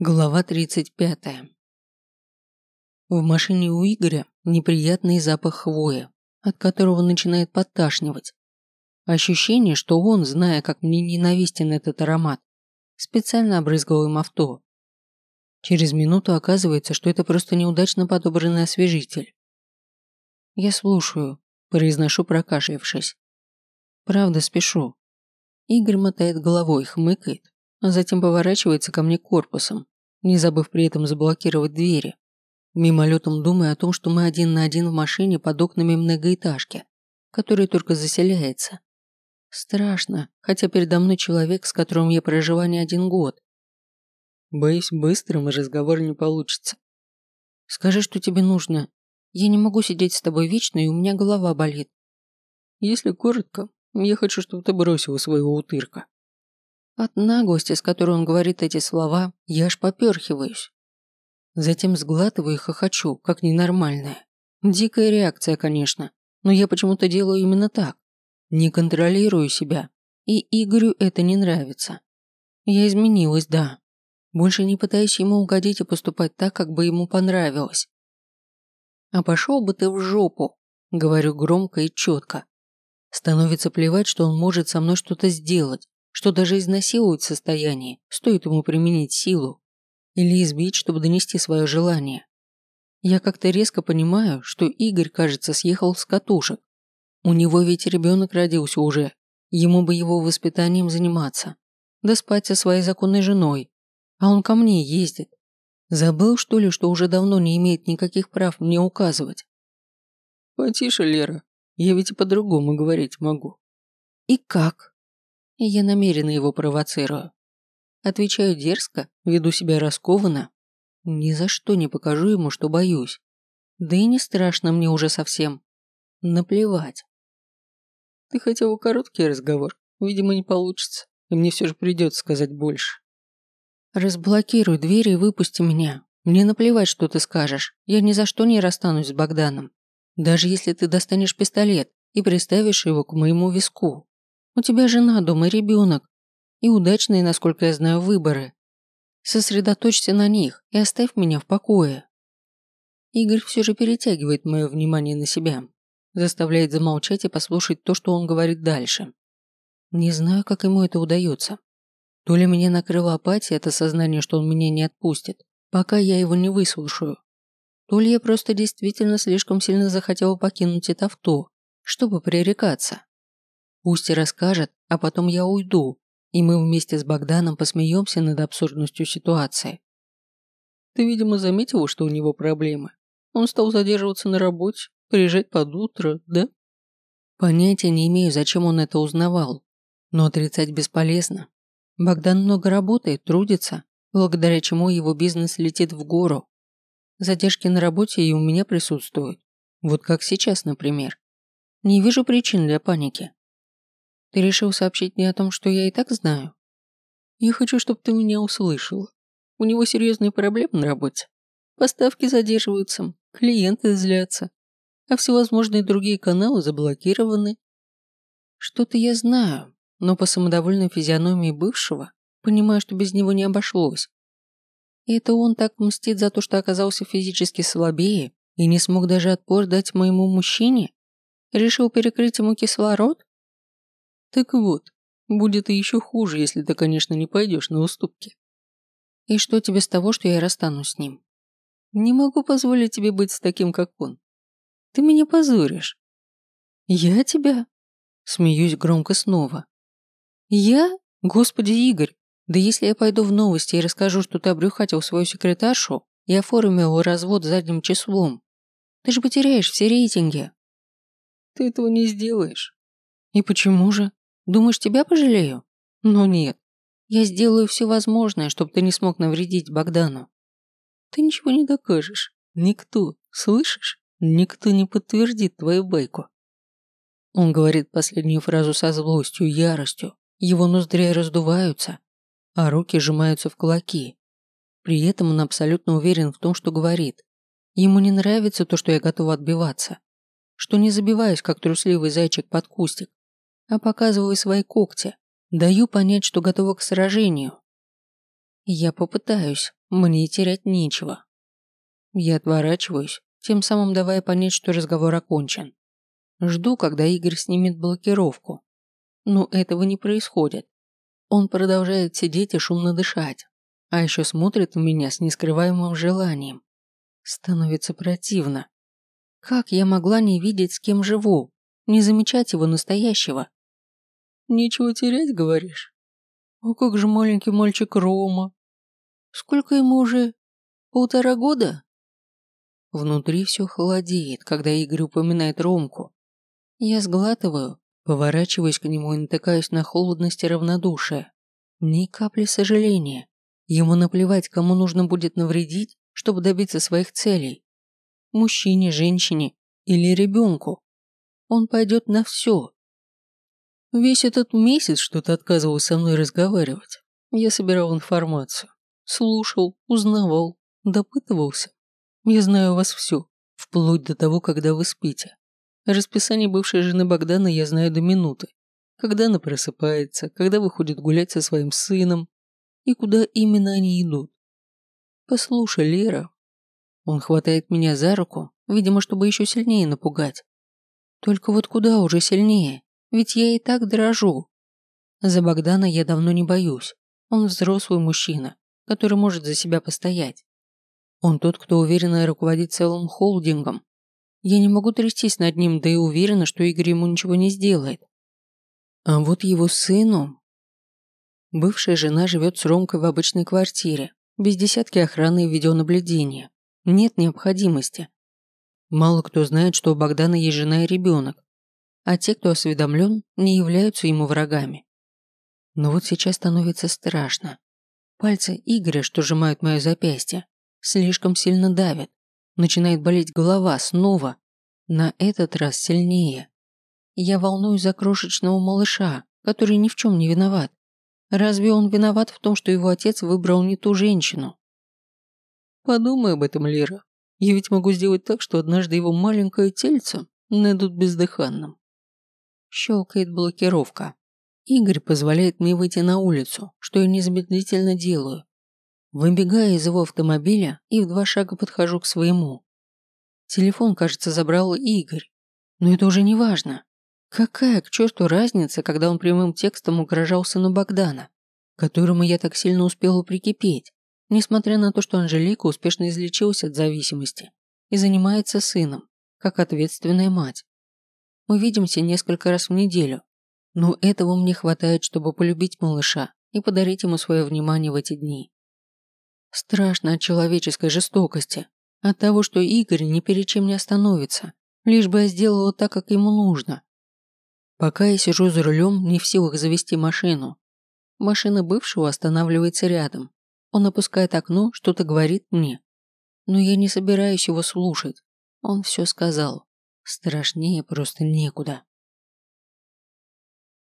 Глава 35. В машине у Игоря неприятный запах хвои, от которого начинает подташнивать. Ощущение, что он, зная, как мне ненавистен этот аромат, специально обрызгал им авто. Через минуту оказывается, что это просто неудачно подобранный освежитель. «Я слушаю», – произношу, прокашлявшись. «Правда, спешу». Игорь мотает головой, хмыкает, а затем поворачивается ко мне корпусом, не забыв при этом заблокировать двери, мимолетом думая о том, что мы один на один в машине под окнами многоэтажки, который только заселяется. Страшно, хотя передо мной человек, с которым я прожила не один год. Боюсь, быстрым разговор не получится. Скажи, что тебе нужно. Я не могу сидеть с тобой вечно, и у меня голова болит. Если коротко, я хочу, чтобы ты бросила своего утырка. От наглости, с которой он говорит эти слова, я аж поперхиваюсь. Затем сглатываю и хохочу, как ненормальная. Дикая реакция, конечно, но я почему-то делаю именно так. Не контролирую себя, и Игорю это не нравится. Я изменилась, да. Больше не пытаюсь ему угодить и поступать так, как бы ему понравилось. А пошел бы ты в жопу, говорю громко и четко. Становится плевать, что он может со мной что-то сделать, что даже изнасиловать в состоянии, стоит ему применить силу. Или избить, чтобы донести свое желание. Я как-то резко понимаю, что Игорь, кажется, съехал с катушек. У него ведь ребенок родился уже. Ему бы его воспитанием заниматься. Да спать со своей законной женой. А он ко мне ездит. Забыл, что ли, что уже давно не имеет никаких прав мне указывать? Потише, Лера. Я ведь и по-другому говорить могу. И как? И я намеренно его провоцирую. Отвечаю дерзко, веду себя раскованно. Ни за что не покажу ему, что боюсь. Да и не страшно мне уже совсем. Наплевать. Ты хотела короткий разговор. Видимо, не получится. И мне все же придется сказать больше. Разблокируй дверь и выпусти меня. Мне наплевать, что ты скажешь. Я ни за что не расстанусь с Богданом. Даже если ты достанешь пистолет и приставишь его к моему виску. У тебя жена дома и ребенок. И удачные, насколько я знаю, выборы. Сосредоточься на них и оставь меня в покое. Игорь все же перетягивает мое внимание на себя, заставляет замолчать и послушать то, что он говорит дальше. Не знаю, как ему это удается. То ли меня накрыла апатия это сознание, что он меня не отпустит, пока я его не выслушаю. То ли я просто действительно слишком сильно захотела покинуть это авто, чтобы пререкаться. Пусть и расскажет, а потом я уйду, и мы вместе с Богданом посмеемся над абсурдностью ситуации. Ты, видимо, заметила, что у него проблемы. Он стал задерживаться на работе, приезжать под утро, да? Понятия не имею, зачем он это узнавал. Но отрицать бесполезно. Богдан много работает, трудится, благодаря чему его бизнес летит в гору. Задержки на работе и у меня присутствуют. Вот как сейчас, например. Не вижу причин для паники. Ты решил сообщить мне о том, что я и так знаю? Я хочу, чтобы ты меня услышала. У него серьезные проблемы на работе. Поставки задерживаются, клиенты злятся, а всевозможные другие каналы заблокированы. Что-то я знаю, но по самодовольной физиономии бывшего понимаю, что без него не обошлось. И это он так мстит за то, что оказался физически слабее и не смог даже отпор дать моему мужчине? Решил перекрыть ему кислород? Так вот, будет и еще хуже, если ты, конечно, не пойдешь на уступки. И что тебе с того, что я расстанусь с ним? Не могу позволить тебе быть с таким, как он. Ты меня позоришь. Я тебя? Смеюсь громко снова. Я? Господи, Игорь, да если я пойду в новости и расскажу, что ты обрюхатил свою секретаршу и оформил развод задним числом, ты же потеряешь все рейтинги. Ты этого не сделаешь. И почему же? Думаешь, тебя пожалею? Но нет. Я сделаю все возможное, чтобы ты не смог навредить Богдану. Ты ничего не докажешь. Никто, слышишь? Никто не подтвердит твою байку. Он говорит последнюю фразу со злостью, яростью. Его ноздри раздуваются, а руки сжимаются в кулаки. При этом он абсолютно уверен в том, что говорит. Ему не нравится то, что я готова отбиваться. Что не забиваюсь, как трусливый зайчик под кустик а показываю свои когти. Даю понять, что готова к сражению. Я попытаюсь, Мне терять нечего. Я отворачиваюсь, тем самым давая понять, что разговор окончен. Жду, когда Игорь снимет блокировку. Но этого не происходит. Он продолжает сидеть и шумно дышать, а еще смотрит в меня с нескрываемым желанием. Становится противно. Как я могла не видеть, с кем живу, не замечать его настоящего? Нечего терять, говоришь? О, как же маленький мальчик Рома. Сколько ему уже? Полтора года? Внутри все холодеет, когда Игорь упоминает Ромку. Я сглатываю, поворачиваюсь к нему и натыкаюсь на холодность и равнодушие. Ни капли сожаления. Ему наплевать, кому нужно будет навредить, чтобы добиться своих целей. Мужчине, женщине или ребенку. Он пойдет на все. Весь этот месяц что-то отказывал со мной разговаривать. Я собирал информацию. Слушал, узнавал, допытывался. Я знаю вас все, вплоть до того, когда вы спите. Расписание бывшей жены Богдана я знаю до минуты. Когда она просыпается, когда выходит гулять со своим сыном и куда именно они идут. Послушай, Лера. Он хватает меня за руку, видимо, чтобы еще сильнее напугать. Только вот куда уже сильнее, ведь я и так дрожу. За Богдана я давно не боюсь. Он взрослый мужчина, который может за себя постоять. Он тот, кто уверенно руководит целым холдингом. Я не могу трястись над ним, да и уверена, что Игорь ему ничего не сделает. А вот его сыну... Бывшая жена живет с Ромкой в обычной квартире, без десятки охраны и видеонаблюдения. Нет необходимости. Мало кто знает, что у Богдана есть жена и ребенок, а те, кто осведомлен, не являются ему врагами. Но вот сейчас становится страшно. Пальцы Игоря, что сжимают мое запястье, Слишком сильно давит. Начинает болеть голова снова. На этот раз сильнее. Я волнуюсь за крошечного малыша, который ни в чем не виноват. Разве он виноват в том, что его отец выбрал не ту женщину? Подумай об этом, Лера. Я ведь могу сделать так, что однажды его маленькое тельце найдут бездыханным. Щелкает блокировка. Игорь позволяет мне выйти на улицу, что я незамедлительно делаю. Выбегаю из его автомобиля и в два шага подхожу к своему. Телефон, кажется, забрал Игорь. Но это уже не важно. Какая к черту разница, когда он прямым текстом угрожал сыну Богдана, которому я так сильно успела прикипеть, несмотря на то, что Анжелика успешно излечилась от зависимости и занимается сыном, как ответственная мать. Мы видимся несколько раз в неделю, но этого мне хватает, чтобы полюбить малыша и подарить ему свое внимание в эти дни. Страшно от человеческой жестокости, от того, что Игорь ни перед чем не остановится, лишь бы я сделала так, как ему нужно. Пока я сижу за рулем, не в силах завести машину. Машина бывшего останавливается рядом. Он опускает окно, что-то говорит мне. Но я не собираюсь его слушать. Он все сказал. Страшнее просто некуда.